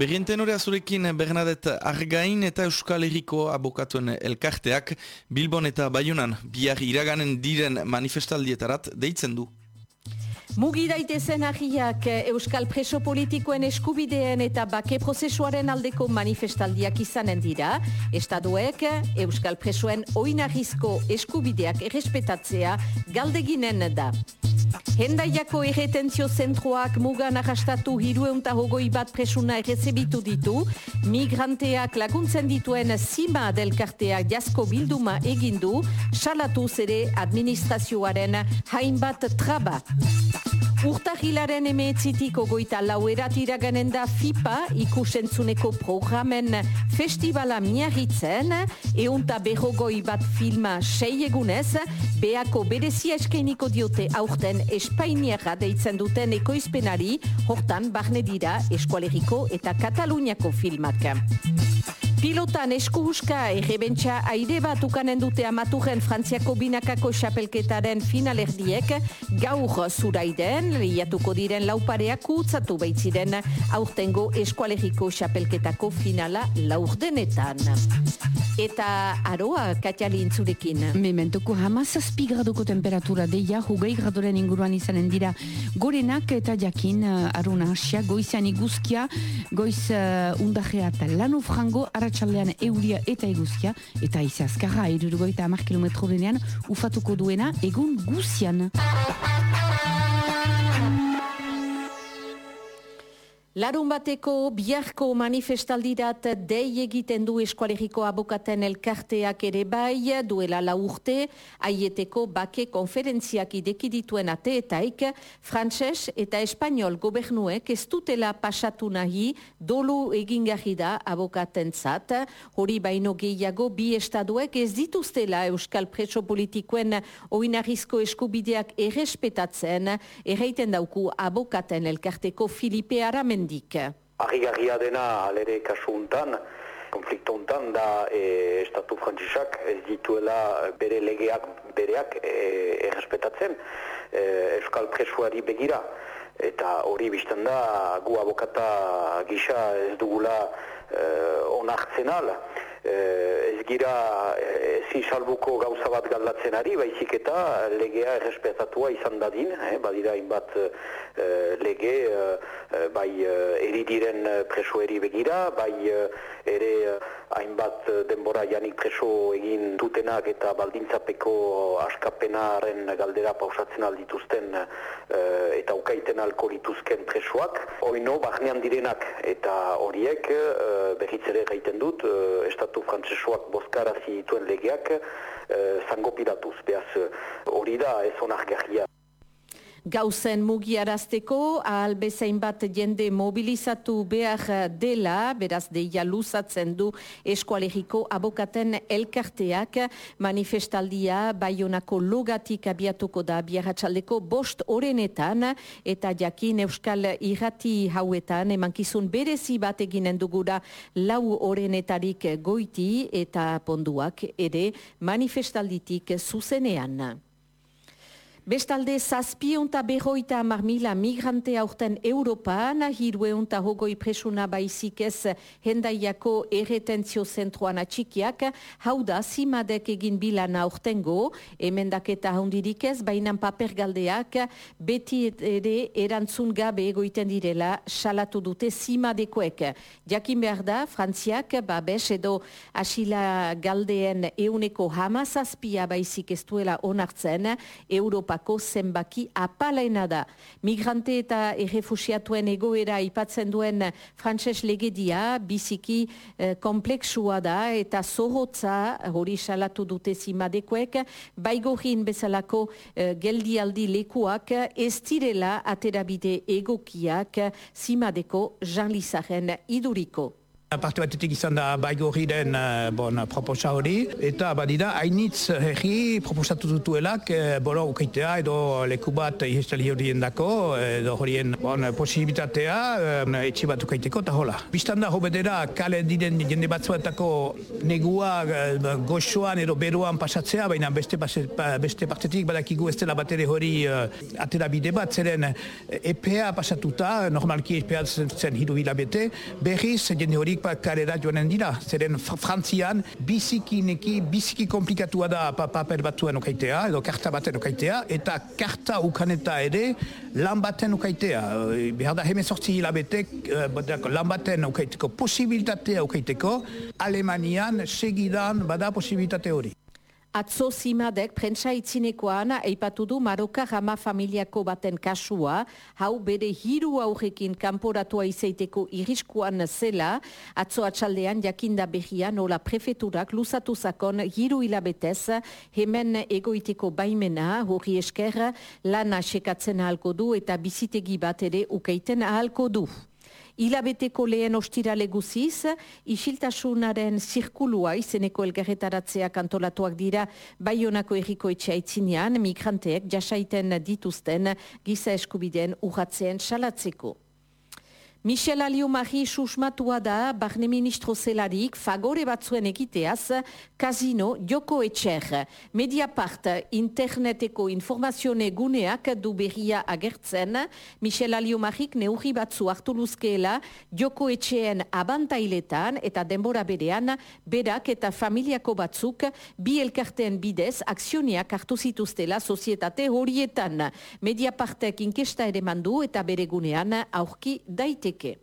Berrienten hori azurekin Bernadette Argain eta Euskal Herriko abokatuen elkarteak Bilbon eta Bayunan biar iraganen diren manifestaldietarat deitzen du. Mugi daitezen ahiak Euskal preso politikoen eskubideen eta bake prozesuaren aldeko manifestaldiak izanen dira. Estaduek Euskal presoen oinarrizko eskubideak errespetatzea galdeginen da. Hendaiako erretentzio zentroak mugan arrastatu hirueunta hogoi bat presuna errezebitu ditu, migranteak laguntzen dituen zima delkarteak jasko bilduma egindu, salatu zere administrazioaren hainbat traba. Urtahilaren emeetzitik ogoita lauerat iraganen da FIPA ikusentzuneko programen festivala miarritzen, eunta berrogoi bat filma sei egunez, beako berezia eskainiko diote aurten Espainiara deitzen duten ekoizpenari, hortan barne dira eskualeriko eta Kataluniako filmak. Pilotan eskuhuska errebentsa aire bat ukanen dute amaturen Frantziako binakako xapelketaren finalerdiek gaur zuraiden, lehiatuko diren laupareak utzatu baitziren aurtengo eskualeriko xapelketako finala laurdenetan. Eta aroa, Katiali intzurekin. Mementuko hamazazpi graduko temperatura deia, hugei gradoren inguruan izanen dira gorenak eta jakin uh, aruna asia, goizean iguzkia, goiz uh, undajea eta lanu frango, arratsaldean euria eta eguzkia, eta izazkarra, irurgoita amar kilometro denean, ufatuko duena egun guzian. Larun bateko biharko manifestaldirat dei egiten du eskualeriko abokaten elkarteak ere bai, duela la urte, aieteko bake konferentziak ideki dituen ateetaik, frantses eta espanol gobernuek ez dutela pasatu nahi dolu egingarri da abokaten zat, hori baino gehiago bi estaduek ez dituztela euskal preso politikoen oinarrizko eskubideak errespetatzen, erreiten dauku abokaten elkarteko Filipe Aramen hemendik. Arrigarria dena alere kasu untan, konflikto untan da e, Estatu Frantzisak ez dituela bere legeak bereak e, errespetatzen e, Euskal Presuari begira. Eta hori bizten da gu abokata gisa ez dugula e, onartzen ala. E, ez gira ezin salbuko gauza bat galdatzen ari, baizik eta legea errespetatua izan dadin, eh, badira inbat Eh, lege uh, bai uh, eridiren presoeri begira, bai ere hainbat denbora janik preso egin dutenak eta baldintzapeko askapenaren galdera pausatzen aldituzten uh, eta ukaiten alko lituzken presoak. Oino, bahnean direnak eta horiek uh, berriz ere gaiten dut, uh, Estatu frantzesoak bozkarazi dituen legeak uh, zango piratuz. Beaz, hori da ez onargarria gauzen mugiarazteko, ahal bezain bat jende mobilizatu behar dela, beraz deia luzatzen du eskualeriko abokaten elkarteak manifestaldia baionako logatik abiatuko da biarratxaldeko bost orenetan eta jakin euskal irrati hauetan emankizun berezi bat eginen dugura lau orenetarik goiti eta ponduak ere manifestalditik zuzenean. Bestalde, zazpionta behoita marmila migrante aurten Europan, hirueunta hogoi presuna baizik ez hendaiako erretentzio zentroan atxikiak, hau da, zimadek egin bilan aurtengo, emendaketa hondirik ez, bainan paper galdeak, beti ere erantzun gabe egoiten direla, salatu dute zimadekoek. Jakin behar da, Frantziak, babes edo asila galdeen euneko hamazazpia baizik ez duela onartzen, Europa Europako zenbaki apalaina da. Migrante eta errefusiatuen egoera ipatzen duen frantses legedia biziki eh, kompleksua da eta zorrotza hori salatu dute zimadekoek baigorin bezalako eh, geldialdi lekuak ez direla aterabide egokiak zimadeko Jean Lizaren iduriko. Parte batetik izan da baigorriren uh, bon, proposa hori, eta badira hainitz herri proposatu dutuelak uh, boro ukaitea edo leku bat ihestali horien dako, edo horien bon, posibilitatea uh, etxe bat ukaiteko eta hola. Bistan da hobedera kale diren jende batzuetako negua goxoan edo beroan pasatzea, baina beste, beste partetik badakigu ez dela batere hori atera bide bat, zeren EPA pasatuta, normalki EPA zen hiru hilabete, berriz jende hori kalera joanen dira. Zeren frantzian biziki neki, biziki komplikatua da paper batzuen okaitea, edo karta baten okaitea, eta karta ukaneta ere lan baten okaitea. Behar da hemen sortzi hilabetek uh, lan baten okaiteko posibilitatea okaiteko, Alemanian segidan bada posibilitate hori. Atzo zimadek prentsa itzinekoan eipatu du Maroka Rama familiako baten kasua, hau bere hiru aurrekin kanporatua izaiteko iriskuan zela, atzo atxaldean jakinda behia nola prefeturak lusatu zakon hiru hilabetez. Hemen egoiteko baimena hori esker lana sekatzen ahalko du eta bizitegi bat ere ukeiten ahalko du. Ilabeteko lehen ostirale guziz, isiltasunaren zirkulua izeneko elgarretaratzea kantolatuak dira Baionako erriko etxeaitzinean migranteek jasaiten dituzten giza eskubideen urratzen salatzeko. Michel Aliomari susmatua da, barne ministro zelarik, fagore batzuen egiteaz, kazino joko etxer. Mediapart interneteko informazione guneak du berria agertzen, Michel Aliomarik neurri batzu hartu luzkeela joko etxeen abantailetan eta denbora berean, berak eta familiako batzuk bi elkarteen bidez akzioniak hartu zituztela sozietate horietan. Mediapartek inkesta ere mandu eta bere gunean aurki daite daiteke.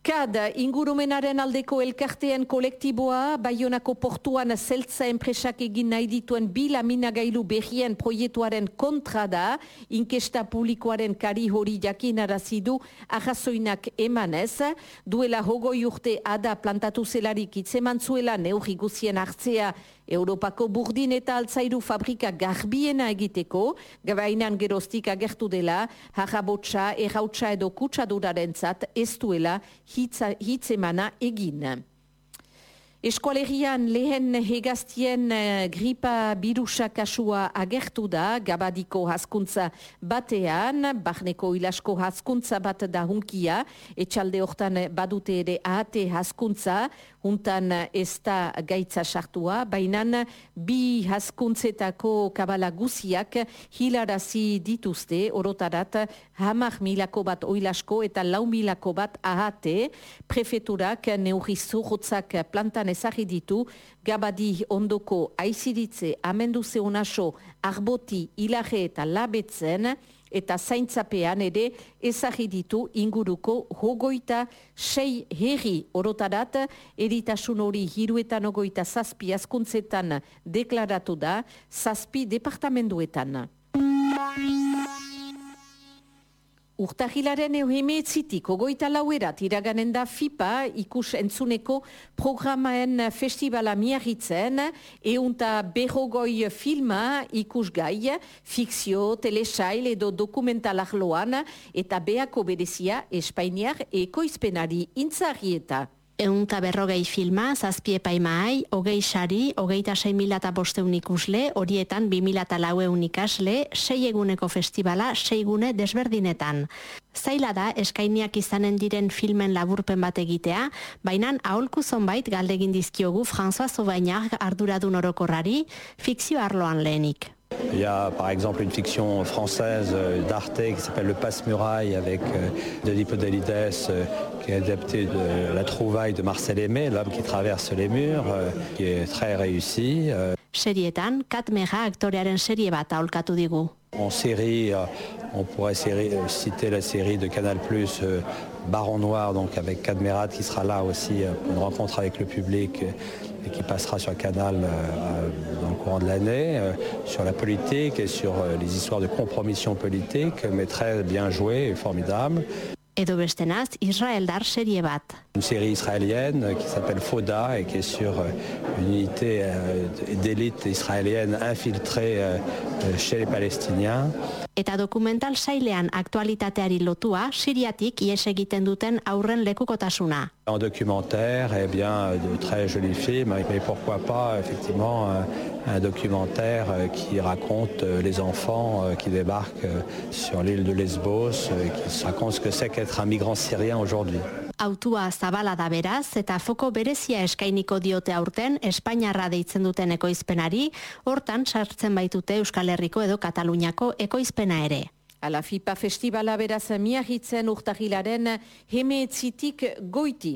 Kad ingurumenaren aldeko elkarteen kolektiboa, Baionako portuan zeltza enpresak egin nahi dituen bila minagailu behien proietuaren kontra da, inkesta publikoaren kari hori jakinarazidu ahazoinak emanez, duela hogoi urte ada plantatu zelarik itzeman zuela neurri guzien hartzea Europako burdin eta altzairu fabrika garbiena egiteko, gabainan gerostik agertu dela, harrabotsa, errautsa edo kutsaduraren zat ez duela hitzemana egin. Eskualerian lehen hegaztien uh, gripa birusa kasua agertu da, gabadiko haskuntza batean, barneko ilasko haskuntza bat da hunkia, etxalde hortan badute ere ahate haskuntza, huntan ez da gaitza sartua, baina bi haskuntzetako kabala guziak hilarazi dituzte, orotarat hamar milako bat oilasko eta lau milako bat ahate, prefeturak neurri zuhutzak plantan ezagri ditu, gabadi ondoko aiziritze amendu zeunaso arboti ilaje eta labetzen, eta zaintzapean ere ezagri ditu inguruko hogoita sei herri orotarat, eritasun hori hiruetan ogoita zazpi askuntzetan deklaratu da, zazpi departamenduetan. Urtahilaren euhemeetzitik, ogoita lauerat, iraganen da FIPA ikus entzuneko programaen festivala miarritzen, eunta berrogoi filma ikus gai, fikzio, telesail edo dokumentalak loan, eta beako berezia Espainiar ekoizpenari intzarrieta. Eunta berrogei filma, zazpie paimai, hogei sari, hogeita sei mila eta bosteun ikusle, horietan bi mila eta laueun ikasle, sei eguneko festivala, sei gune desberdinetan. Zaila da, eskainiak izanen diren filmen laburpen bat egitea, baina aholku zonbait galdegin dizkiogu François Zobainak arduradun orokorrari, fikzio arloan lehenik. Il y a par exemple une fiction française euh, d'Arte qui s'appelle Le Passe-Muraille avec euh, Denis Podalides euh, qui est adapté de la trouvaille de Marcel Aimé, l'homme qui traverse les murs, qui est très réussi. Serietan, Kat Mera aktorearen serie bat aholkatu digu. En série, on pourrait citer la série de Canal+, Baron Noir, donc avec Cadmerat qui sera là aussi pour une rencontre avec le public et qui passera sur le canal euh, dans le courant de l'année, euh, sur la politique et sur euh, les histoires de compromission politique, mais très bien joué et formidable. Edo bestenaz, Israel dar serie bat. Une série israélienne qui s'appelle Foda et qui est sur une unité d'élite israélienne infiltrée chez les Palestiniens. Eta dokumental sailean aktualitateari lotua, siriatik ies egiten duten aurren lekukotasuna. En documentaire, eh bien, de très jolis films, mais pourquoi pas, effectivement, un, un documentaire qui raconte les enfants qui débarquent sur l'île de Lesbos, qui raconte ce que c'est qu'être un migrant syrien aujourd'hui. Autua zabala da beraz eta foko berezia eskainiko diote aurten Espainiarra deitzen duten ekoizpenari, hortan sartzen baitute Euskal Herriko edo Kataluniako ekoizpena ere. Ala FIPA festivala beraz miagitzen urtahilaren hemeetzitik goiti.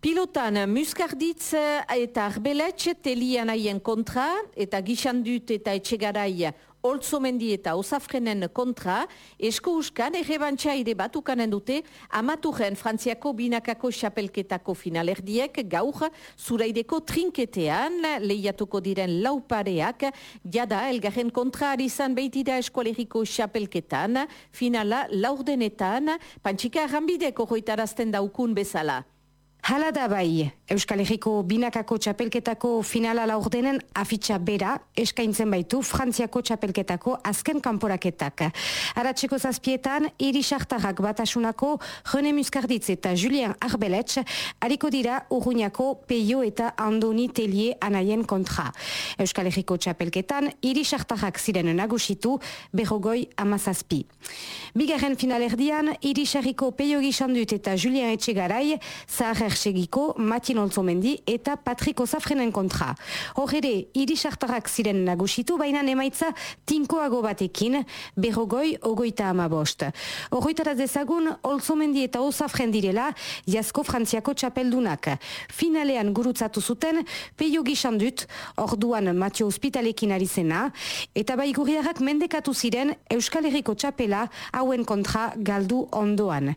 Pilotan muskarditz eta arbeletx telian aien kontra eta gixandut eta etxegarai Oltzomendi eta Osafrenen kontra, esko uskan errebantxa ere bat ukanen dute amaturen Frantziako binakako xapelketako finalerdiek gaur zuraideko trinketean lehiatuko diren laupareak jada elgarren kontra arizan behitida eskoaleriko xapelketan finala laurdenetan pantxika arrambideko hoitarazten daukun bezala. Hala da bai, Euskal Herriko binakako txapelketako finala laurdenen afitxa bera eskaintzen baitu Frantziako txapelketako azken kanporaketak. Aratzeko zazpietan, Iri Sartarrak batasunako René Muscarditz eta Julien Arbelets hariko dira Urruñako Peio eta Andoni Telie anaien kontra. Euskal Herriko txapelketan, Iri Sartarrak ziren nagusitu berrogoi amazazpi. Bigarren finalerdian, Iri Sarriko Peio Gisandut eta Julien Etxegarai, Zahar Ersegiko, Matin Olzomendi eta Patriko Zafrenen kontra. Hor ere, irisartarak ziren nagusitu, baina emaitza tinkoago batekin, berrogoi, ogoita amabost. Horroitaraz dezagun, Olzomendi eta Ozafren direla, jasko frantziako txapeldunak. Finalean gurutzatu zuten, peio gisandut, orduan Matio Hospitalekin ari eta baiguriarrak mendekatu ziren Euskal Herriko txapela hauen kontra galdu ondoan.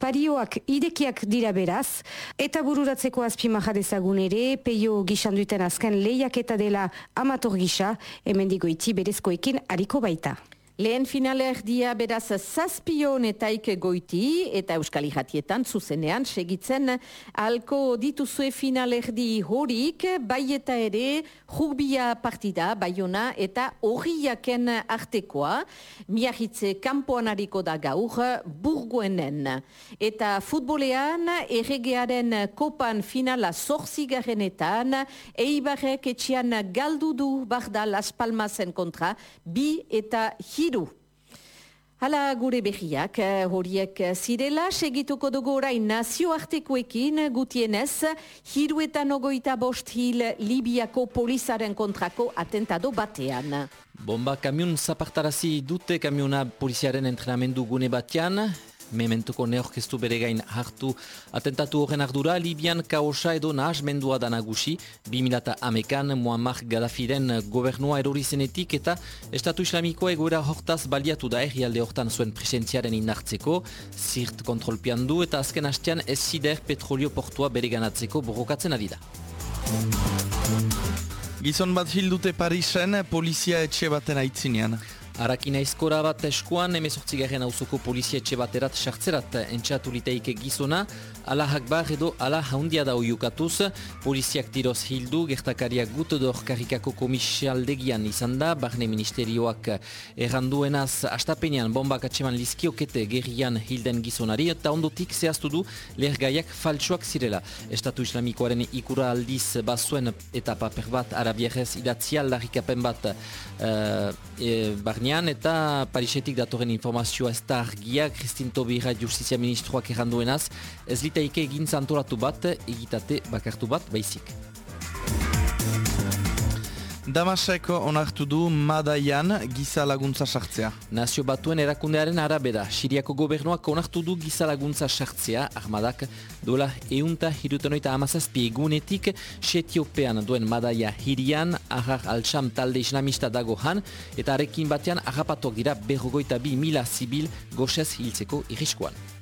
Parioak idekiak dira beraz, Eta bururatzeko azpimaja dezagun ere, peio gisan duten azken lehiaketa dela amator gisa, hemen digoiti berezkoekin hariko baita. Lehen finaler dia beraz zazpion eta goiti eta Euskal Ijatietan zuzenean segitzen alko dituzue finalerdi horik bai eta ere jugbia partida baiona eta horriaken artekoa miahitze kampoan hariko da gaur burguenen. Eta futbolean erregearen kopan finala zorzigarenetan eibarek etxian galdu du barda Las Palmasen kontra bi eta hi hiru. Hala gure behiak eh, horiek zirela, segituko dugu orain nazioartekoekin gutienez, hiru eta nogoita bost hil Libiako polizaren kontrako atentado batean. Bomba kamion zapartarazi dute kamiona poliziaren entrenamendu gune batean, mementuko neorkestu bere gain hartu atentatu horren ardura, Libian kaosa edo nahasmendua da nagusi, 2000 amekan Muammar Gaddafiren gobernua erorizenetik eta Estatu Islamikoa egoera hortaz baliatu da errialde hortan zuen presentziaren indartzeko, zirt kontrolpian du eta azken hastean ez zider petrolio portua bere ganatzeko borrokatzen adida. Gizon bat hildute Parisen, polizia etxe baten aitzinean. Arakina izkora bat eskuan, emezortzigaren hauzoko polizia etxe baterat sartzerat entxatu liteike gizona, ala hakbar edo ala haundia da oiukatuz, poliziak tiroz hildu, gertakaria gut dor karikako komisialdegian izan da, barne ministerioak erranduenaz astapenean bombak atseman lizkiokete gerrian hilden gizonari, eta ondotik zehaztu du lehergaiak faltsuak zirela. Estatu islamikoaren ikura aldiz bazuen eta paper bat arabierrez idatzi aldarrikapen bat uh, e, eta Parisetik datoren informazioa ez da argia, Kristin Tobira Justizia Ministroak erranduenaz, ez litaike egin zantoratu bat, egitate bakartu bat, baizik. Damaseko onartu du Madaian giza laguntza sartzea. Nazio batuen erakundearen arabera, Siriako gobernuak onartu du giza laguntza sartzea, armadak dola eunta hirutenoita amazazpi egunetik, Setiopean duen Madaia hirian, ahar altsam talde islamista dago han, eta arekin batean ahapatuak dira berrogoita bi mila zibil goxez hiltzeko iriskoan.